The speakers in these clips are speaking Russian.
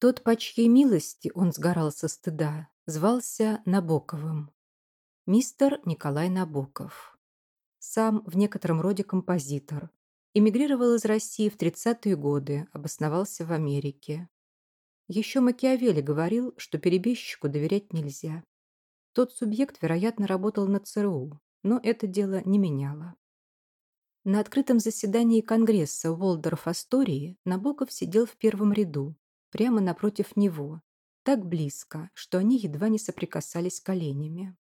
Тот по чьей милости он сгорал со стыда, звался Набоковым. Мистер Николай Набоков. Сам в некотором роде композитор. Эмигрировал из России в 30-е годы, обосновался в Америке. Еще Макиавелли говорил, что перебежчику доверять нельзя. Тот субъект, вероятно, работал на ЦРУ, но это дело не меняло. На открытом заседании Конгресса Уолдорф Астории Набоков сидел в первом ряду, прямо напротив него, так близко, что они едва не соприкасались коленями.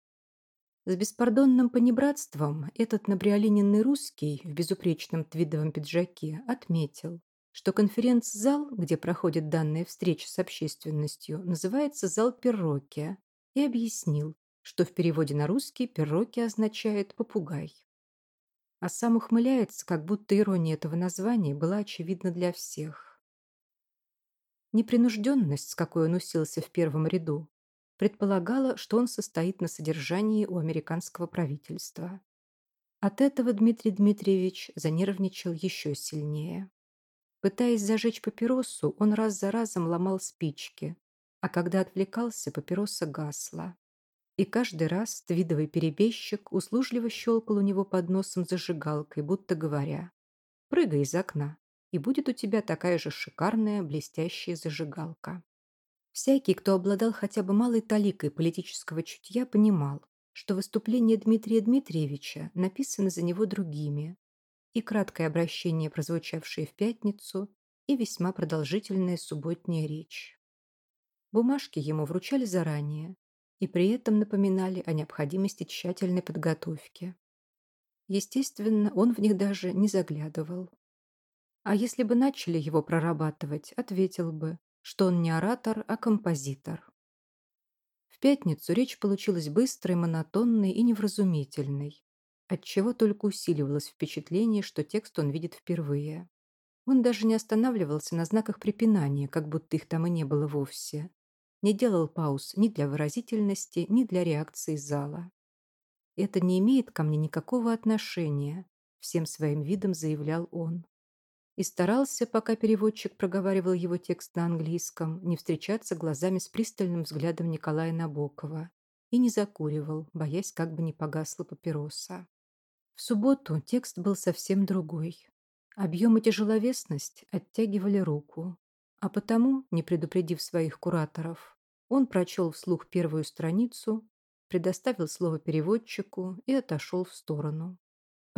С беспардонным понебратством этот набриолиненный русский в безупречном твидовом пиджаке отметил, что конференц-зал, где проходит данная встреча с общественностью, называется «Зал Перроки» и объяснил, что в переводе на русский «перроки» означает «попугай». А сам ухмыляется, как будто ирония этого названия была очевидна для всех непринужденность, с какой он усился в первом ряду, предполагала, что он состоит на содержании у американского правительства. От этого Дмитрий Дмитриевич занервничал еще сильнее. Пытаясь зажечь папиросу, он раз за разом ломал спички, а когда отвлекался, папироса гасла. И каждый раз твидовый перебежчик услужливо щелкал у него под носом зажигалкой, будто говоря «Прыгай из окна» и будет у тебя такая же шикарная блестящая зажигалка. Всякий, кто обладал хотя бы малой таликой политического чутья, понимал, что выступление Дмитрия Дмитриевича написано за него другими, и краткое обращение, прозвучавшее в пятницу, и весьма продолжительная субботняя речь. Бумажки ему вручали заранее и при этом напоминали о необходимости тщательной подготовки. Естественно, он в них даже не заглядывал, а если бы начали его прорабатывать, ответил бы, что он не оратор, а композитор. В пятницу речь получилась быстрой, монотонной и невразумительной, отчего только усиливалось впечатление, что текст он видит впервые. Он даже не останавливался на знаках препинания, как будто их там и не было вовсе. Не делал пауз ни для выразительности, ни для реакции зала. «Это не имеет ко мне никакого отношения», — всем своим видом заявлял он и старался, пока переводчик проговаривал его текст на английском, не встречаться глазами с пристальным взглядом Николая Набокова и не закуривал, боясь, как бы не погасла папироса. В субботу текст был совсем другой. Объем и тяжеловесность оттягивали руку, а потому, не предупредив своих кураторов, он прочел вслух первую страницу, предоставил слово переводчику и отошел в сторону.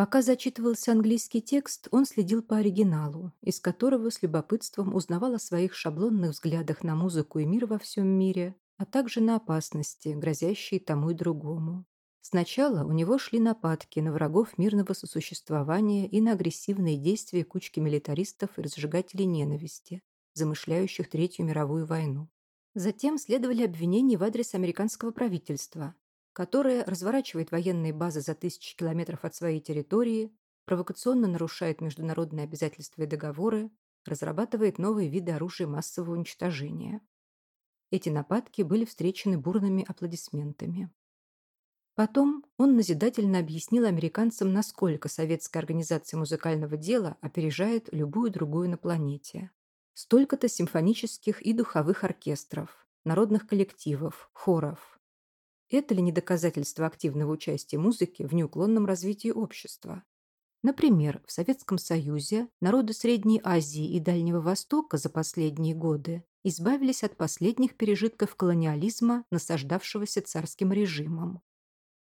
Пока зачитывался английский текст, он следил по оригиналу, из которого с любопытством узнавал о своих шаблонных взглядах на музыку и мир во всем мире, а также на опасности, грозящие тому и другому. Сначала у него шли нападки на врагов мирного сосуществования и на агрессивные действия кучки милитаристов и разжигателей ненависти, замышляющих Третью мировую войну. Затем следовали обвинения в адрес американского правительства, которая разворачивает военные базы за тысячи километров от своей территории, провокационно нарушает международные обязательства и договоры, разрабатывает новые виды оружия массового уничтожения. Эти нападки были встречены бурными аплодисментами. Потом он назидательно объяснил американцам, насколько советская организация музыкального дела опережает любую другую на планете. Столько-то симфонических и духовых оркестров, народных коллективов, хоров, это ли не доказательство активного участия музыки в неуклонном развитии общества? Например, в Советском Союзе народы Средней Азии и Дальнего Востока за последние годы избавились от последних пережитков колониализма, насаждавшегося царским режимом.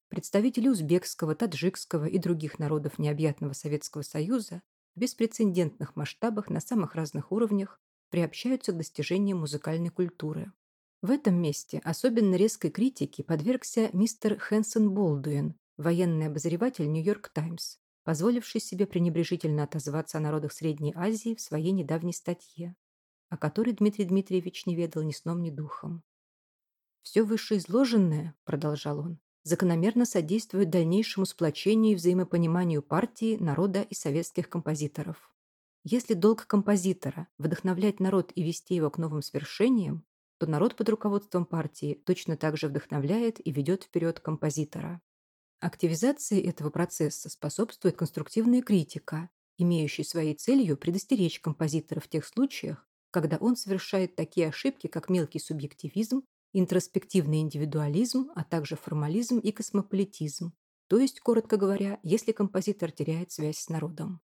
Представители узбекского, таджикского и других народов необъятного Советского Союза в беспрецедентных масштабах на самых разных уровнях приобщаются к достижению музыкальной культуры. В этом месте особенно резкой критике подвергся мистер Хэнсон Болдуин, военный обозреватель «Нью-Йорк Таймс», позволивший себе пренебрежительно отозваться о народах Средней Азии в своей недавней статье, о которой Дмитрий Дмитриевич не ведал ни сном, ни духом. «Все вышеизложенное», — продолжал он, закономерно содействует дальнейшему сплочению и взаимопониманию партии, народа и советских композиторов. Если долг композитора – вдохновлять народ и вести его к новым свершениям, то народ под руководством партии точно так же вдохновляет и ведет вперед композитора. Активизации этого процесса способствует конструктивная критика, имеющая своей целью предостеречь композитора в тех случаях, когда он совершает такие ошибки, как мелкий субъективизм, интроспективный индивидуализм, а также формализм и космополитизм, то есть, коротко говоря, если композитор теряет связь с народом.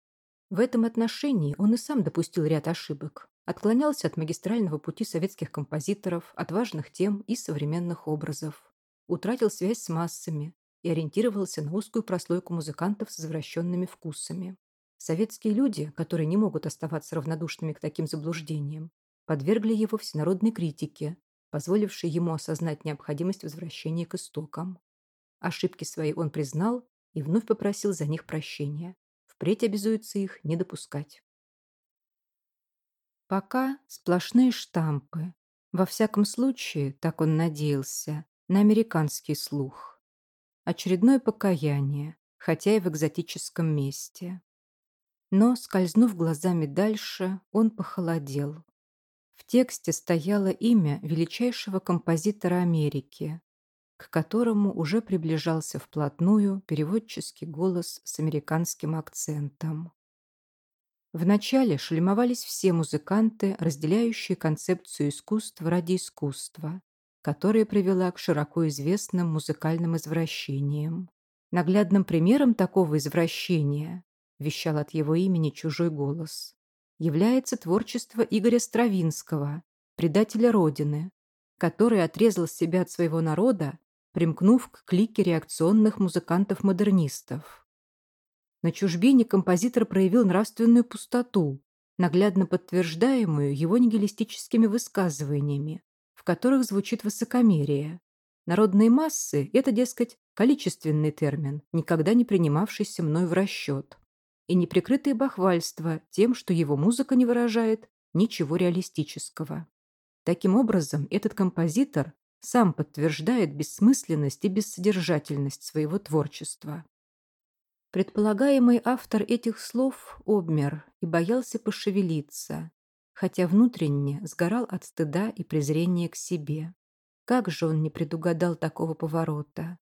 В этом отношении он и сам допустил ряд ошибок, отклонялся от магистрального пути советских композиторов, от важных тем и современных образов, утратил связь с массами и ориентировался на узкую прослойку музыкантов с извращенными вкусами. Советские люди, которые не могут оставаться равнодушными к таким заблуждениям, подвергли его всенародной критике, позволившей ему осознать необходимость возвращения к истокам. Ошибки свои он признал и вновь попросил за них прощения. Впредь обязуется их не допускать. Пока сплошные штампы. Во всяком случае, так он надеялся, на американский слух. Очередное покаяние, хотя и в экзотическом месте. Но, скользнув глазами дальше, он похолодел. В тексте стояло имя величайшего композитора Америки, к которому уже приближался вплотную переводческий голос с американским акцентом. Вначале шлемовались все музыканты, разделяющие концепцию искусств ради искусства, которая привела к широко известным музыкальным извращениям. Наглядным примером такого извращения, вещал от его имени чужой голос, является творчество Игоря Стравинского, предателя Родины, который отрезал себя от своего народа, примкнув к клике реакционных музыкантов-модернистов. На чужбине композитор проявил нравственную пустоту, наглядно подтверждаемую его нигилистическими высказываниями, в которых звучит высокомерие. Народные массы – это, дескать, количественный термин, никогда не принимавшийся мной в расчет. И неприкрытые бахвальства тем, что его музыка не выражает ничего реалистического. Таким образом, этот композитор сам подтверждает бессмысленность и бессодержательность своего творчества. Предполагаемый автор этих слов обмер и боялся пошевелиться, хотя внутренне сгорал от стыда и презрения к себе. Как же он не предугадал такого поворота?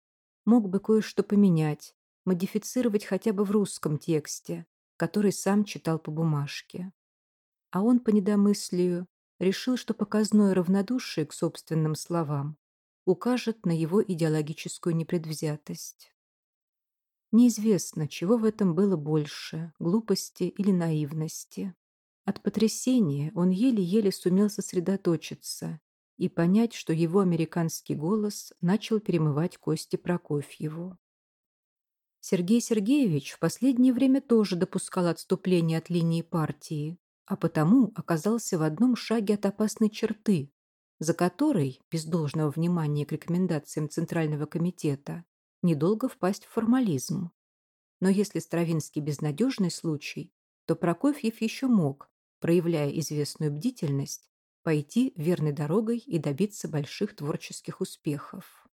Мог бы кое-что поменять, модифицировать хотя бы в русском тексте, который сам читал по бумажке. А он по недомыслию решил, что показное равнодушие к собственным словам укажет на его идеологическую непредвзятость. Неизвестно, чего в этом было больше – глупости или наивности. От потрясения он еле-еле сумел сосредоточиться и понять, что его американский голос начал перемывать кости Прокофьеву. Сергей Сергеевич в последнее время тоже допускал отступление от линии партии, а потому оказался в одном шаге от опасной черты, за которой, без должного внимания к рекомендациям Центрального комитета, недолго впасть в формализм. Но если Стравинский безнадежный случай, то Прокофьев еще мог, проявляя известную бдительность, пойти верной дорогой и добиться больших творческих успехов.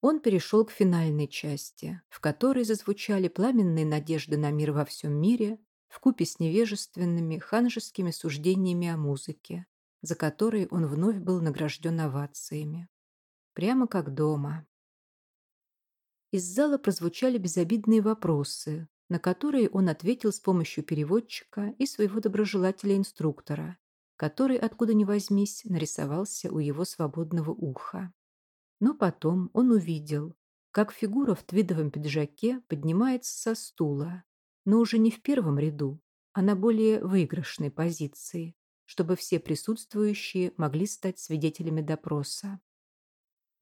Он перешел к финальной части, в которой зазвучали пламенные надежды на мир во всем мире вкупе с невежественными ханжескими суждениями о музыке, за которые он вновь был награжден овациями. Прямо как дома. Из зала прозвучали безобидные вопросы, на которые он ответил с помощью переводчика и своего доброжелателя-инструктора, который, откуда ни возьмись, нарисовался у его свободного уха. Но потом он увидел, как фигура в твидовом пиджаке поднимается со стула, но уже не в первом ряду, а на более выигрышной позиции, чтобы все присутствующие могли стать свидетелями допроса.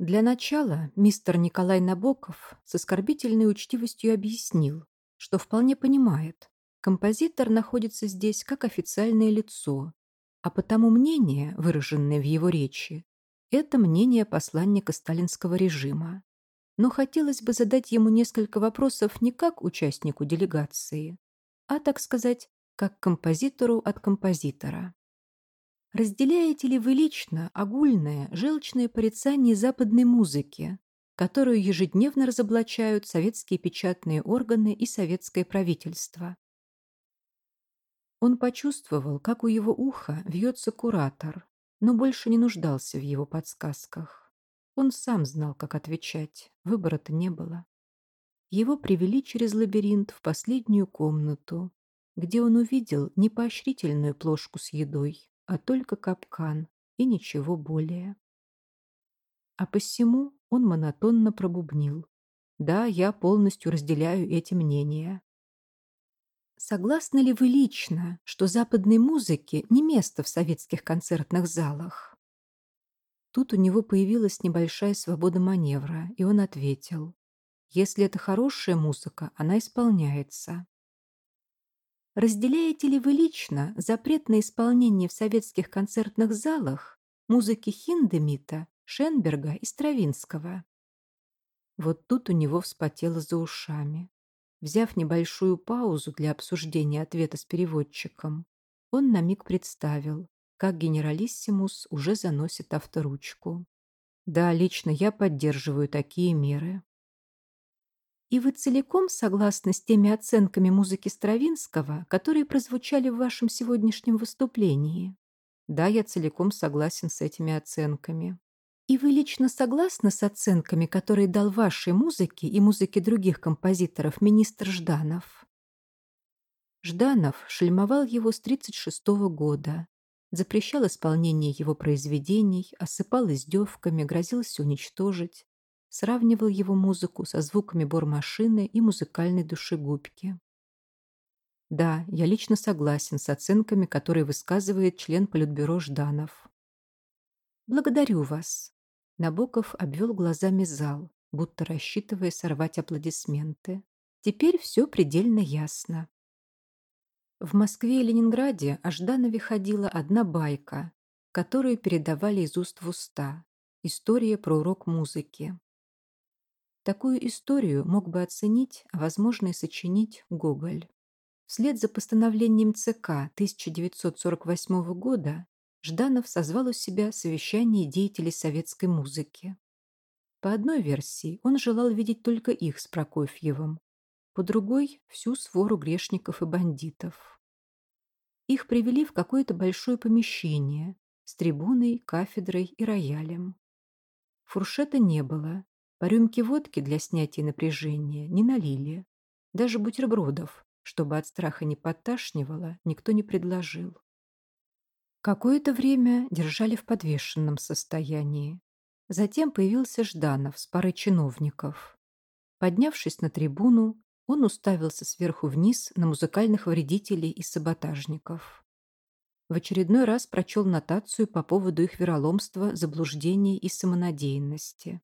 Для начала мистер Николай Набоков с оскорбительной учтивостью объяснил, что вполне понимает, композитор находится здесь как официальное лицо, а потому мнение, выраженное в его речи, это мнение посланника сталинского режима. Но хотелось бы задать ему несколько вопросов не как участнику делегации, а, так сказать, как композитору от композитора. Разделяете ли вы лично огульное, желчное порицание западной музыки, которую ежедневно разоблачают советские печатные органы и советское правительство? Он почувствовал, как у его уха вьется куратор, но больше не нуждался в его подсказках. Он сам знал, как отвечать, выбора-то не было. Его привели через лабиринт в последнюю комнату, где он увидел непоощрительную плошку с едой, а только капкан и ничего более. А посему он монотонно пробубнил. Да, я полностью разделяю эти мнения. Согласны ли вы лично, что западной музыке не место в советских концертных залах? Тут у него появилась небольшая свобода маневра, и он ответил. Если это хорошая музыка, она исполняется разделяете ли вы лично запрет на исполнение в советских концертных залах музыки Хиндемита, Шенберга и Стравинского? Вот тут у него вспотело за ушами. Взяв небольшую паузу для обсуждения ответа с переводчиком, он на миг представил, как генералиссимус уже заносит авторучку. Да, лично я поддерживаю такие меры. И вы целиком согласны с теми оценками музыки Стравинского, которые прозвучали в вашем сегодняшнем выступлении? Да, я целиком согласен с этими оценками. И вы лично согласны с оценками, которые дал вашей музыке и музыке других композиторов министр Жданов? Жданов шельмовал его с 1936 года, запрещал исполнение его произведений, осыпал издевками, грозился уничтожить, сравнивал его музыку со звуками бормашины и музыкальной душегубки. Да, я лично согласен с оценками, которые высказывает член Политбюро Жданов. Благодарю вас. Набоков обвел глазами зал, будто рассчитывая сорвать аплодисменты. Теперь все предельно ясно. В Москве и Ленинграде о Жданове ходила одна байка, которую передавали из уст в уста. История про урок музыки. Такую историю мог бы оценить, а возможно и сочинить Гоголь. Вслед за постановлением ЦК 1948 года Жданов созвал у себя совещание деятелей советской музыки. По одной версии, он желал видеть только их с Прокофьевым, по другой – всю свору грешников и бандитов. Их привели в какое-то большое помещение с трибуной, кафедрой и роялем. Фуршета не было, по водки для снятия напряжения не налили. Даже бутербродов, чтобы от страха не подташнивало, никто не предложил. Какое-то время держали в подвешенном состоянии. Затем появился Жданов с парой чиновников. Поднявшись на трибуну, он уставился сверху вниз на музыкальных вредителей и саботажников. В очередной раз прочел нотацию по поводу их вероломства, заблуждений и самонадеянности.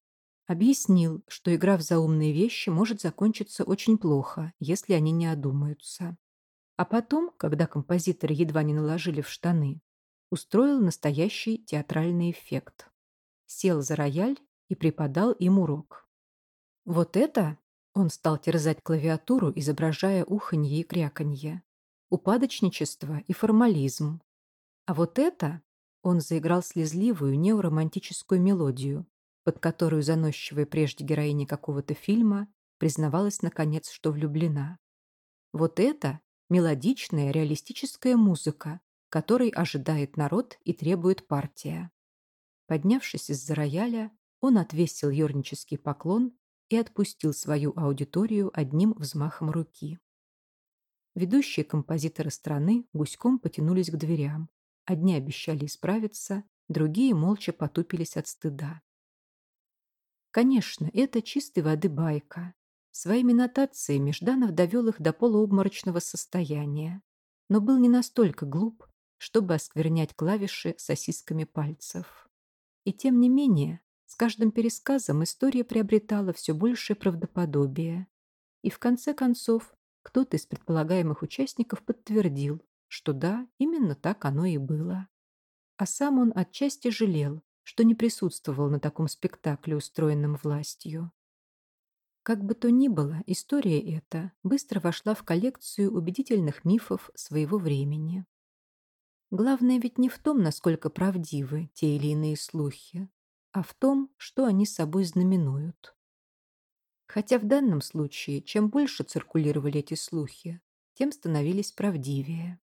Объяснил, что игра в заумные вещи может закончиться очень плохо, если они не одумаются. А потом, когда композиторы едва не наложили в штаны, устроил настоящий театральный эффект. Сел за рояль и преподал им урок. «Вот это?» – он стал терзать клавиатуру, изображая уханье и кряканье. «Упадочничество и формализм. А вот это?» – он заиграл слезливую неоромантическую мелодию, под которую заносчивая прежде героиня какого-то фильма признавалась наконец, что влюблена. Вот это мелодичная реалистическая музыка, которой ожидает народ и требует партия. Поднявшись из-за рояля, он отвесил юрнический поклон и отпустил свою аудиторию одним взмахом руки. Ведущие композиторы страны гуськом потянулись к дверям. Одни обещали исправиться, другие молча потупились от стыда. Конечно, это чистой воды байка. Своими нотациями Жданов довел их до полуобморочного состояния, но был не настолько глуп, чтобы осквернять клавиши сосисками пальцев. И тем не менее, с каждым пересказом история приобретала все большее правдоподобие. И в конце концов, кто-то из предполагаемых участников подтвердил, что да, именно так оно и было. А сам он отчасти жалел, что не присутствовал на таком спектакле, устроенном властью. Как бы то ни было, история эта быстро вошла в коллекцию убедительных мифов своего времени. Главное ведь не в том, насколько правдивы те или иные слухи, а в том, что они собой знаменуют. Хотя в данном случае, чем больше циркулировали эти слухи, тем становились правдивее.